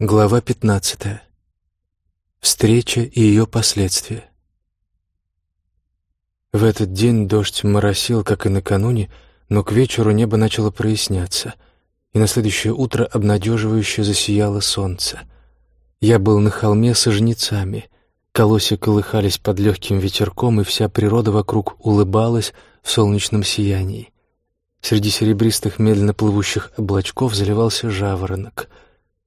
Глава 15. Встреча и ее последствия. В этот день дождь моросил, как и накануне, но к вечеру небо начало проясняться, и на следующее утро обнадеживающе засияло солнце. Я был на холме со жнецами. Колосья колыхались под легким ветерком, и вся природа вокруг улыбалась в солнечном сиянии. Среди серебристых медленно плывущих облачков заливался жаворонок —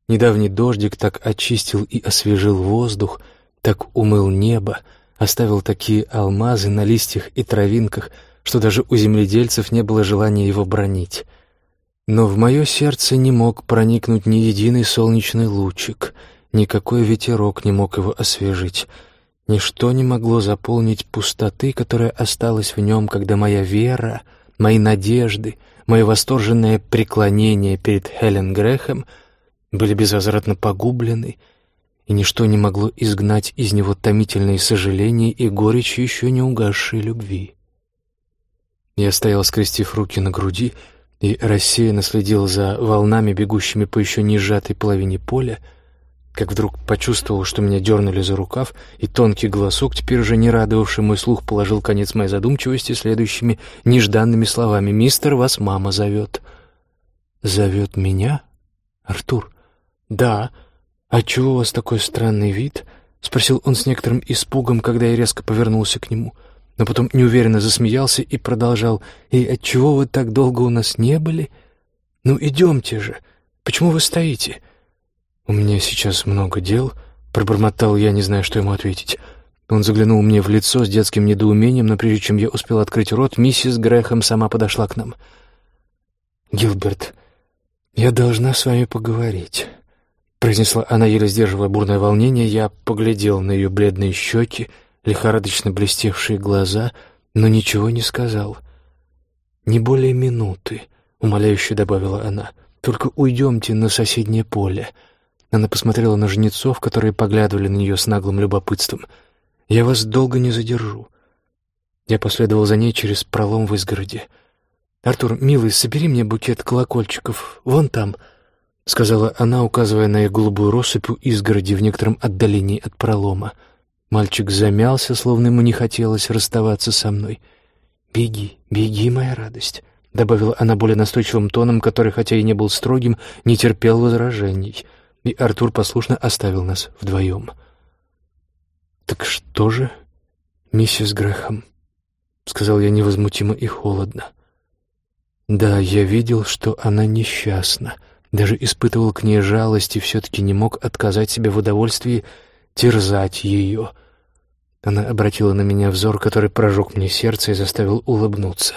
Недавний дождик так очистил и освежил воздух, так умыл небо, оставил такие алмазы на листьях и травинках, что даже у земледельцев не было желания его бронить. Но в мое сердце не мог проникнуть ни единый солнечный лучик, никакой ветерок не мог его освежить. Ничто не могло заполнить пустоты, которая осталась в нем, когда моя вера, мои надежды, мое восторженное преклонение перед Хелен Грехом — были безвозвратно погублены, и ничто не могло изгнать из него томительные сожаления и горечь еще не угасшей любви. Я стоял, скрестив руки на груди, и рассеянно следил за волнами, бегущими по еще не сжатой половине поля, как вдруг почувствовал, что меня дернули за рукав, и тонкий голосок, теперь уже не радовавший мой слух, положил конец моей задумчивости следующими нежданными словами. «Мистер, вас мама зовет». «Зовет меня? Артур?» «Да. А чего у вас такой странный вид?» — спросил он с некоторым испугом, когда я резко повернулся к нему. Но потом неуверенно засмеялся и продолжал. «И отчего вы так долго у нас не были? Ну, идемте же. Почему вы стоите?» «У меня сейчас много дел», — пробормотал я, не зная, что ему ответить. Он заглянул мне в лицо с детским недоумением, но прежде чем я успел открыть рот, миссис Грэхэм сама подошла к нам. «Гилберт, я должна с вами поговорить». — произнесла она, еле сдерживая бурное волнение. Я поглядел на ее бледные щеки, лихорадочно блестевшие глаза, но ничего не сказал. «Не более минуты», — умоляюще добавила она. «Только уйдемте на соседнее поле». Она посмотрела на жнецов, которые поглядывали на нее с наглым любопытством. «Я вас долго не задержу». Я последовал за ней через пролом в изгороде. «Артур, милый, собери мне букет колокольчиков. Вон там», — сказала она, указывая на их голубую россыпь изгороди в некотором отдалении от пролома. Мальчик замялся, словно ему не хотелось расставаться со мной. «Беги, беги, моя радость», — добавила она более настойчивым тоном, который, хотя и не был строгим, не терпел возражений. И Артур послушно оставил нас вдвоем. «Так что же, миссис Грэхэм?» — сказал я невозмутимо и холодно. «Да, я видел, что она несчастна» Даже испытывал к ней жалость и все-таки не мог отказать себе в удовольствии терзать ее. Она обратила на меня взор, который прожег мне сердце и заставил улыбнуться.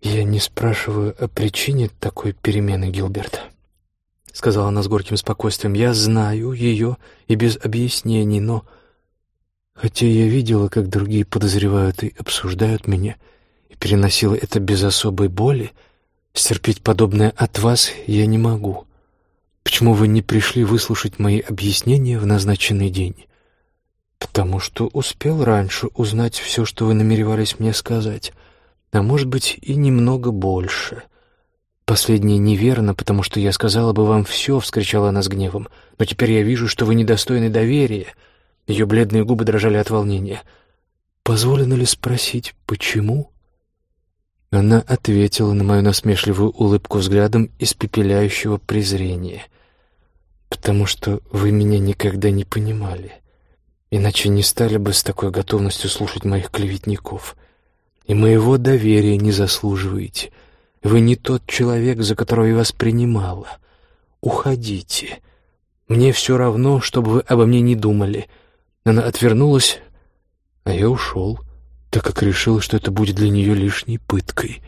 «Я не спрашиваю о причине такой перемены, Гилберт», — сказала она с горьким спокойствием. «Я знаю ее и без объяснений, но...» Хотя я видела, как другие подозревают и обсуждают меня, и переносила это без особой боли, — Стерпеть подобное от вас я не могу. Почему вы не пришли выслушать мои объяснения в назначенный день? Потому что успел раньше узнать все, что вы намеревались мне сказать, а может быть и немного больше. Последнее неверно, потому что я сказала бы вам все, — вскричала она с гневом, — но теперь я вижу, что вы недостойны доверия. Ее бледные губы дрожали от волнения. Позволено ли спросить, почему? Она ответила на мою насмешливую улыбку взглядом испепеляющего презрения. «Потому что вы меня никогда не понимали, иначе не стали бы с такой готовностью слушать моих клеветников. И моего доверия не заслуживаете. Вы не тот человек, за которого я вас принимала. Уходите. Мне все равно, чтобы вы обо мне не думали». Она отвернулась, а я ушел так как решил, что это будет для нее лишней пыткой.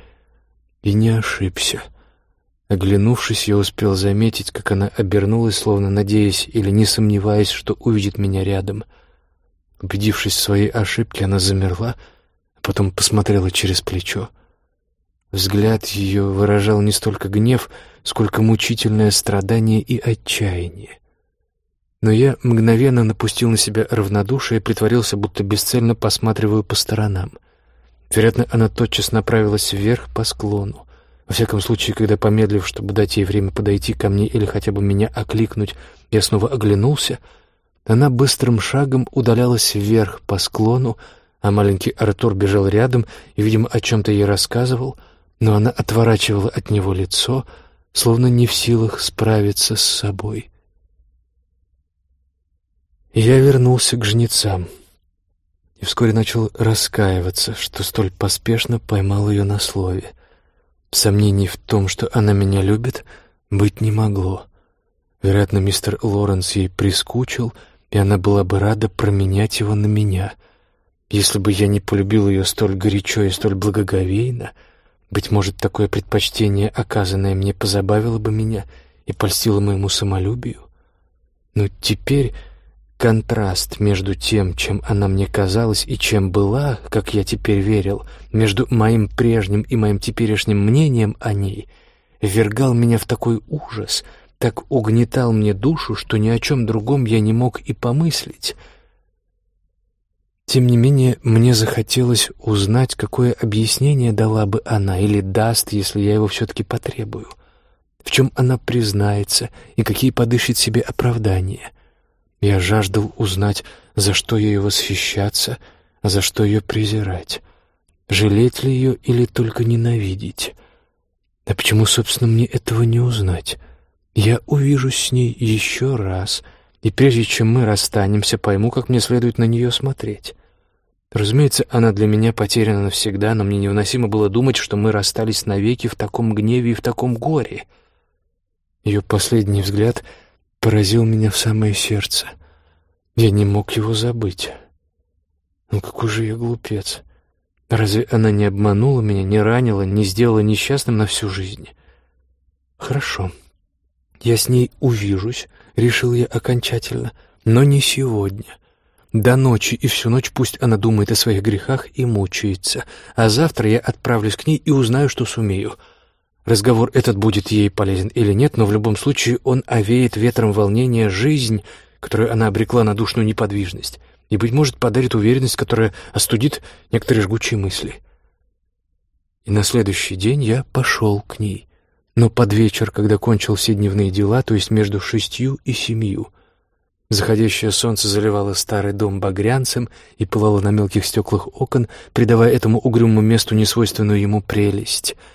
И не ошибся. Оглянувшись, я успел заметить, как она обернулась, словно надеясь или не сомневаясь, что увидит меня рядом. Убедившись в своей ошибке, она замерла, а потом посмотрела через плечо. Взгляд ее выражал не столько гнев, сколько мучительное страдание и отчаяние. Но я мгновенно напустил на себя равнодушие и притворился, будто бесцельно посматриваю по сторонам. Вероятно, она тотчас направилась вверх по склону. Во всяком случае, когда, помедлив, чтобы дать ей время подойти ко мне или хотя бы меня окликнуть, я снова оглянулся, она быстрым шагом удалялась вверх по склону, а маленький Артур бежал рядом и, видимо, о чем-то ей рассказывал, но она отворачивала от него лицо, словно не в силах справиться с собой. Я вернулся к жнецам и вскоре начал раскаиваться, что столь поспешно поймал ее на слове — Сомнений в том, что она меня любит, быть не могло. Вероятно, мистер Лоренс ей прискучил, и она была бы рада променять его на меня. Если бы я не полюбил ее столь горячо и столь благоговейно, быть может, такое предпочтение, оказанное мне, позабавило бы меня и польстило моему самолюбию. Но теперь Контраст между тем, чем она мне казалась и чем была, как я теперь верил, между моим прежним и моим теперешним мнением о ней, ввергал меня в такой ужас, так угнетал мне душу, что ни о чем другом я не мог и помыслить. Тем не менее, мне захотелось узнать, какое объяснение дала бы она или даст, если я его все-таки потребую, в чем она признается и какие подыщет себе оправдания — я жаждал узнать, за что ее восхищаться, за что ее презирать. Жалеть ли ее или только ненавидеть? А почему, собственно, мне этого не узнать? Я увижусь с ней еще раз, и прежде чем мы расстанемся, пойму, как мне следует на нее смотреть. Разумеется, она для меня потеряна навсегда, но мне невыносимо было думать, что мы расстались навеки в таком гневе и в таком горе. Ее последний взгляд — поразил меня в самое сердце. Я не мог его забыть. Ну какой же я глупец. Разве она не обманула меня, не ранила, не сделала несчастным на всю жизнь? Хорошо. Я с ней увижусь, решил я окончательно, но не сегодня. До ночи и всю ночь пусть она думает о своих грехах и мучается, а завтра я отправлюсь к ней и узнаю, что сумею — Разговор этот будет ей полезен или нет, но в любом случае он овеет ветром волнения жизнь, которую она обрекла на душную неподвижность, и, быть может, подарит уверенность, которая остудит некоторые жгучие мысли. И на следующий день я пошел к ней, но под вечер, когда кончил все дневные дела, то есть между шестью и семью. Заходящее солнце заливало старый дом багрянцем и пылало на мелких стеклах окон, придавая этому угрюмому месту несвойственную ему прелесть —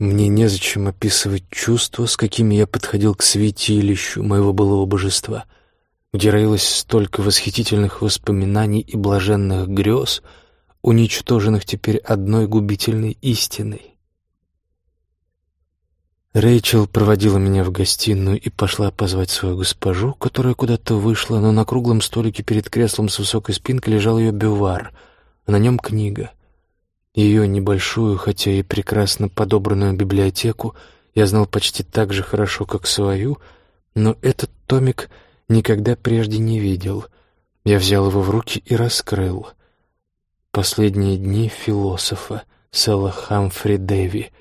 мне незачем описывать чувства, с какими я подходил к святилищу моего былого божества, где роилось столько восхитительных воспоминаний и блаженных грез, уничтоженных теперь одной губительной истиной. Рэйчел проводила меня в гостиную и пошла позвать свою госпожу, которая куда-то вышла, но на круглом столике перед креслом с высокой спинкой лежал ее бювар, а на нем книга — ее небольшую, хотя и прекрасно подобранную библиотеку я знал почти так же хорошо, как свою, но этот томик никогда прежде не видел. Я взял его в руки и раскрыл. «Последние дни философа» Сэла Хамфри Дэви.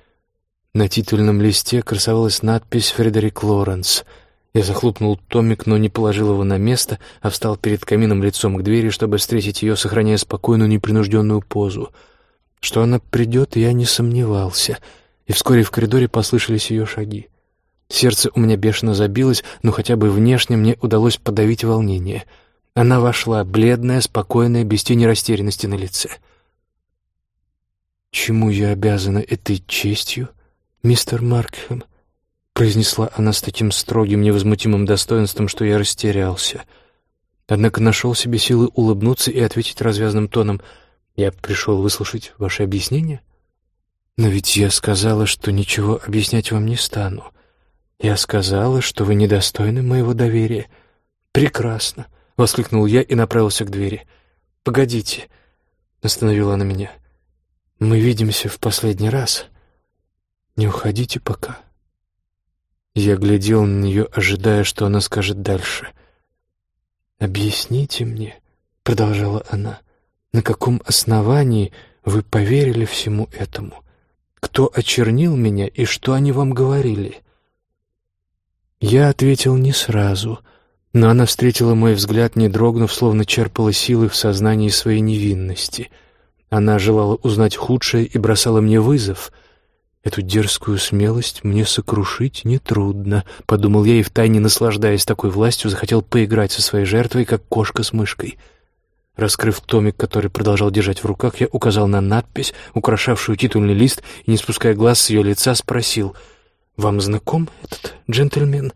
На титульном листе красовалась надпись «Фредерик Лоренс». Я захлопнул томик, но не положил его на место, а встал перед камином лицом к двери, чтобы встретить ее, сохраняя спокойную, непринужденную позу — что она придет, я не сомневался, и вскоре в коридоре послышались ее шаги. Сердце у меня бешено забилось, но хотя бы внешне мне удалось подавить волнение. Она вошла, бледная, спокойная, без тени растерянности на лице. «Чему я обязана этой честью, мистер Маркхэм?» произнесла она с таким строгим, невозмутимым достоинством, что я растерялся. Однако нашел себе силы улыбнуться и ответить развязным тоном — я пришел выслушать ваше объяснение. Но ведь я сказала, что ничего объяснять вам не стану. Я сказала, что вы недостойны моего доверия. Прекрасно, воскликнул я и направился к двери. Погодите, остановила она меня. Мы видимся в последний раз. Не уходите пока. Я глядел на нее, ожидая, что она скажет дальше. «Объясните мне», — продолжала она, — на каком основании вы поверили всему этому? Кто очернил меня и что они вам говорили?» Я ответил не сразу, но она встретила мой взгляд, не дрогнув, словно черпала силы в сознании своей невинности. Она желала узнать худшее и бросала мне вызов. Эту дерзкую смелость мне сокрушить нетрудно, — подумал я и втайне, наслаждаясь такой властью, захотел поиграть со своей жертвой, как кошка с мышкой. Раскрыв томик, который продолжал держать в руках, я указал на надпись, украшавшую титульный лист, и, не спуская глаз с ее лица, спросил, «Вам знаком этот джентльмен?»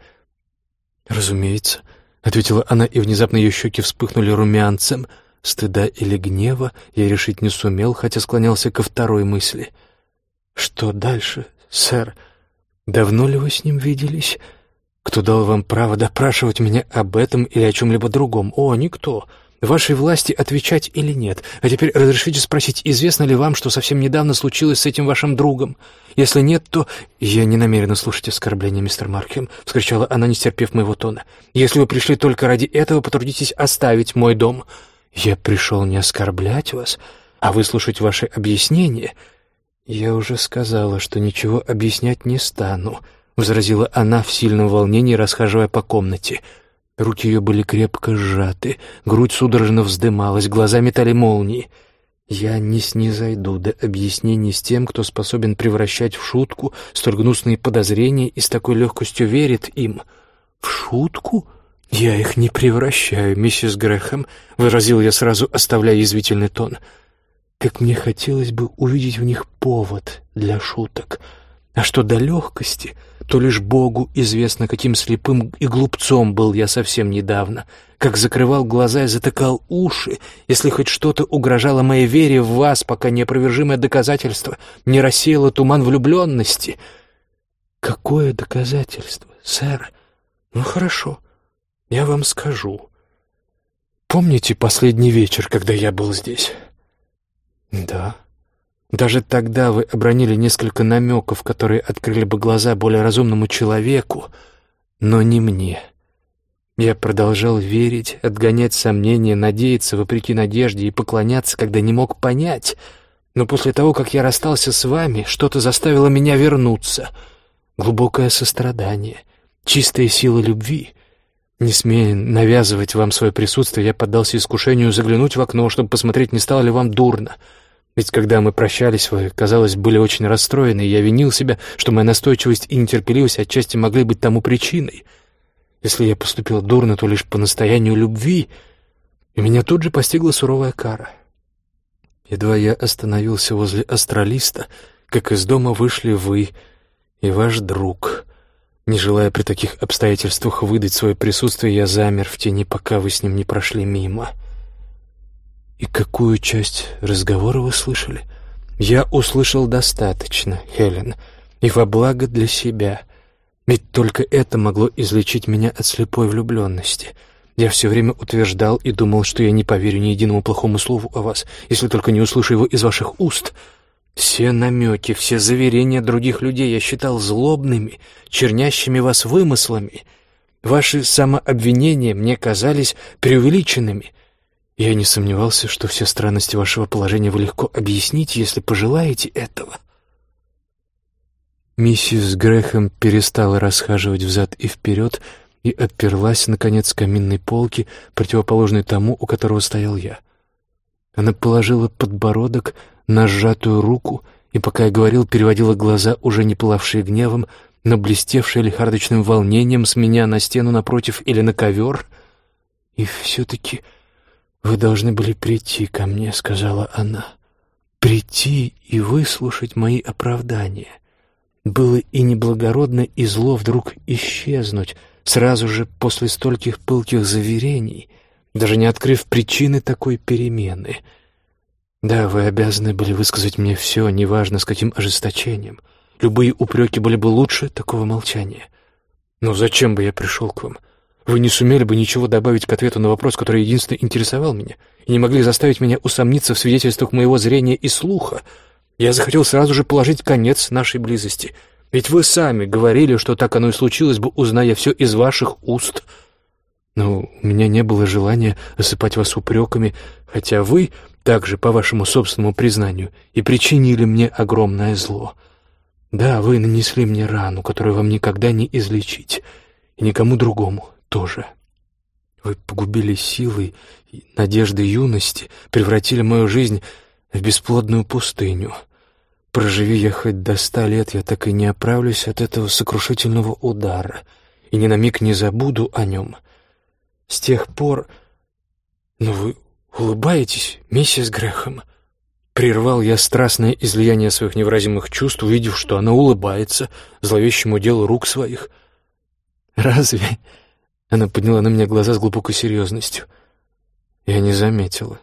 «Разумеется», — ответила она, и внезапно ее щеки вспыхнули румянцем. Стыда или гнева я решить не сумел, хотя склонялся ко второй мысли — «Что дальше, сэр? Давно ли вы с ним виделись? Кто дал вам право допрашивать меня об этом или о чем-либо другом? О, никто. Вашей власти отвечать или нет. А теперь разрешите спросить, известно ли вам, что совсем недавно случилось с этим вашим другом? Если нет, то... Я не намерена слушать оскорбления, мистер Маркхем, — вскричала она, не стерпев моего тона. Если вы пришли только ради этого, потрудитесь оставить мой дом. Я пришел не оскорблять вас, а выслушать ваши объяснения — «Я уже сказала, что ничего объяснять не стану», — возразила она в сильном волнении, расхаживая по комнате. Руки ее были крепко сжаты, грудь судорожно вздымалась, глаза метали молнии. «Я не снизойду до объяснений с тем, кто способен превращать в шутку столь гнусные подозрения и с такой легкостью верит им». «В шутку?» «Я их не превращаю, миссис Грэхэм», — выразил я сразу, оставляя язвительный тон. «Я как мне хотелось бы увидеть в них повод для шуток. А что до легкости, то лишь Богу известно, каким слепым и глупцом был я совсем недавно, как закрывал глаза и затыкал уши, если хоть что-то угрожало моей вере в вас, пока неопровержимое доказательство не рассеяло туман влюбленности. Какое доказательство, сэр? Ну, хорошо, я вам скажу. Помните последний вечер, когда я был здесь? «Да. Даже тогда вы обронили несколько намеков, которые открыли бы глаза более разумному человеку, но не мне. Я продолжал верить, отгонять сомнения, надеяться вопреки надежде и поклоняться, когда не мог понять. Но после того, как я расстался с вами, что-то заставило меня вернуться. Глубокое сострадание, чистая сила любви». Не смея навязывать вам свое присутствие, я поддался искушению заглянуть в окно, чтобы посмотреть, не стало ли вам дурно. Ведь когда мы прощались, вы, казалось, были очень расстроены, и я винил себя, что моя настойчивость и нетерпеливость отчасти могли быть тому причиной. Если я поступил дурно, то лишь по настоянию любви, и меня тут же постигла суровая кара. Едва я остановился возле астралиста, как из дома вышли вы и ваш друг. Не желая при таких обстоятельствах выдать свое присутствие, я замер в тени, пока вы с ним не прошли мимо». «И какую часть разговора вы слышали?» «Я услышал достаточно, Хелен, и во благо для себя. Ведь только это могло излечить меня от слепой влюбленности. Я все время утверждал и думал, что я не поверю ни единому плохому слову о вас, если только не услышу его из ваших уст». Все намеки, все заверения других людей я считал злобными, чернящими вас вымыслами. Ваши самообвинения мне казались преувеличенными. Я не сомневался, что все странности вашего положения вы легко объясните, если пожелаете этого. Миссис Грэхэм перестала расхаживать взад и вперед и оперлась, наконец, каминной полки, противоположной тому, у которого стоял я. Она положила подбородок на сжатую руку и, пока я говорил, переводила глаза, уже не пылавшие гневом, но блестевшие лихардочным волнением с меня на стену напротив или на ковер. И все-таки «Вы должны были прийти ко мне», — сказала она. «Прийти и выслушать мои оправдания. Было и неблагородно, и зло вдруг исчезнуть, сразу же после стольких пылких заверений, даже не открыв причины такой перемены. Да, вы обязаны были высказать мне все, неважно с каким ожесточением. Любые упреки были бы лучше такого молчания. Но зачем бы я пришел к вам? Вы не сумели бы ничего добавить к ответу на вопрос, который единственно интересовал меня, и не могли заставить меня усомниться в свидетельствах моего зрения и слуха. Я захотел сразу же положить конец нашей близости. Ведь вы сами говорили, что так оно и случилось бы, узная все из ваших уст. Но у меня не было желания осыпать вас упреками, хотя вы, также по вашему собственному признанию, и причинили мне огромное зло. Да, вы нанесли мне рану, которую вам никогда не излечить, и никому другому тоже. Вы погубили силы и надежды юности, превратили мою жизнь в бесплодную пустыню. проживи я хоть до ста лет, я так и не оправлюсь от этого сокрушительного удара и ни на миг не забуду о нем. С тех пор... Но вы улыбаетесь, миссис Грэхэм?» Прервал я страстное излияние своих невыразимых чувств, увидев, что она улыбается зловещему делу рук своих. «Разве?» Она подняла на меня глаза с глубокой серьезностью. Я не заметила.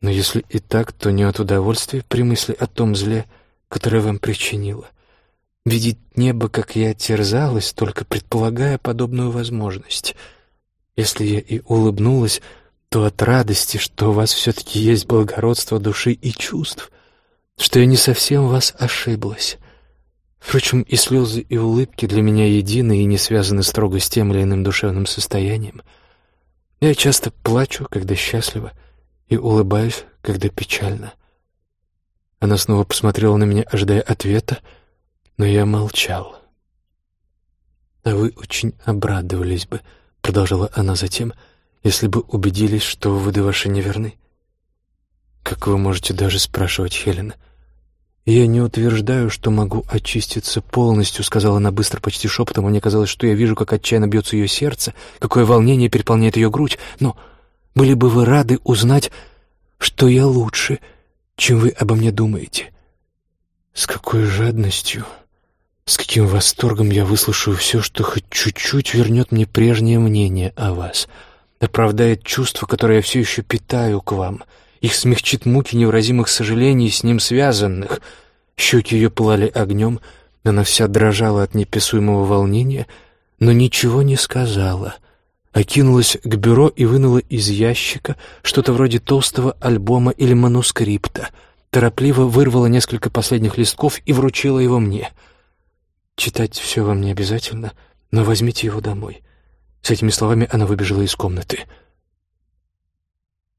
Но если и так, то не от удовольствия при мысли о том зле, которое вам причинила. Видеть небо, как я терзалась, только предполагая подобную возможность. Если я и улыбнулась, то от радости, что у вас все-таки есть благородство души и чувств, что я не совсем вас ошиблась. Впрочем, и слезы, и улыбки для меня едины и не связаны строго с тем или иным душевным состоянием. Я часто плачу, когда счастлива, и улыбаюсь, когда печально. Она снова посмотрела на меня, ожидая ответа, но я молчал. «А вы очень обрадовались бы», — продолжала она затем, — если бы убедились, что выводы ваши неверны. Как вы можете даже спрашивать, Хелена? «Я не утверждаю, что могу очиститься полностью», — сказала она быстро, почти шепотом. Мне казалось, что я вижу, как отчаянно бьется ее сердце, какое волнение переполняет ее грудь. «Но были бы вы рады узнать, что я лучше, чем вы обо мне думаете?» С какой жадностью, с каким восторгом я выслушаю все, что хоть чуть-чуть вернет мне прежнее мнение о вас — оправдает чувства, которые я все еще питаю к вам. Их смягчит муки невыразимых сожалений, с ним связанных. Щеки ее пылали огнем, она вся дрожала от неписуемого волнения, но ничего не сказала. Окинулась к бюро и вынула из ящика что-то вроде толстого альбома или манускрипта. Торопливо вырвала несколько последних листков и вручила его мне. «Читать все вам не обязательно, но возьмите его домой. С этими словами она выбежала из комнаты.